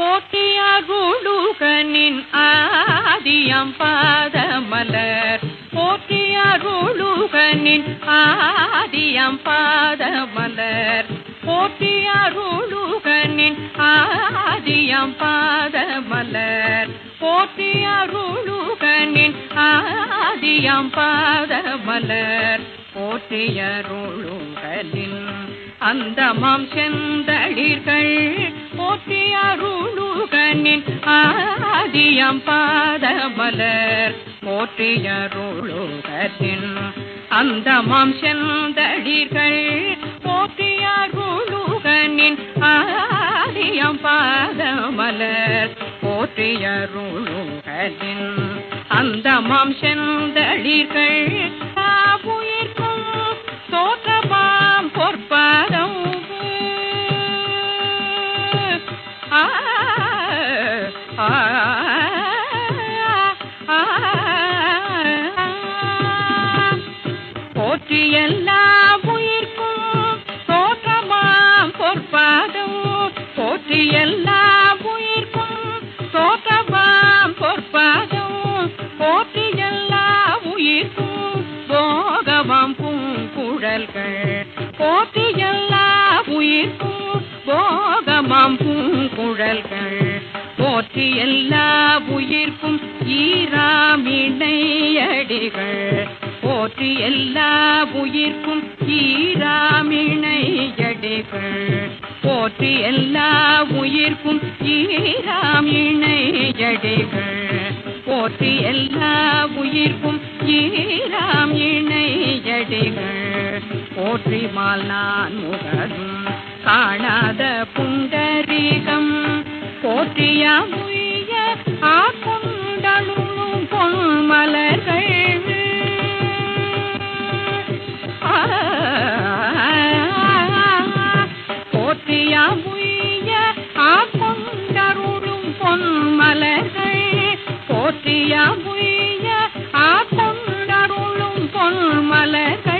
போற்றியருளுகனின் ஆதியம் பாதமலர். போற்றியருளுகனின் ஆதியம் பாதமலர். போற்றியருளுகனின் ஆதியம் பாதமலர். போற்றியருளுகனின் ஆதியம் பாதமலர். போற்றியருளுகலின் அந்தமாம் செந்தளிர்கள் போற்றி போற்றியருளுகனின் ஆதியம் பாதமலர். போற்றியருளுகனின் அந்தமாம் செந்தளிர்கள். போற்றியருளுகனின் ஆதியம் பாதமலர். போற்றியருளுகனின் அந்தமாம் செந்தளிர்கள். எல்லா உயிர்க்கும் தோற்றமாம் பொற்பாதம் போற்றி எல்லா உயிர்க்கும் தோற்றமாம் பொற்பாதம் போற்றி எல்லா உயிர்க்கும் போகமாம் பூங்குழல்கள். போற்றி எல்லா உயிர்க்கும் போகமாம் பூங்குழல்கள். போற்றி எல்லா உயிர்க்கும் ஈராமிணையடிகள் போற்றி எல்லா உயிர்க்கும் ஈராமிணையடிகள். போற்றி எல்லா உயிர்க்கும் ஈராமிணையடிகள். போற்றி எல்லா உயிர்க்கும் ஈராம் இணையடிகள் போற்றி மால் நான் முகதும் காணாத புண்டரீகம். போற்றியாம் கால கை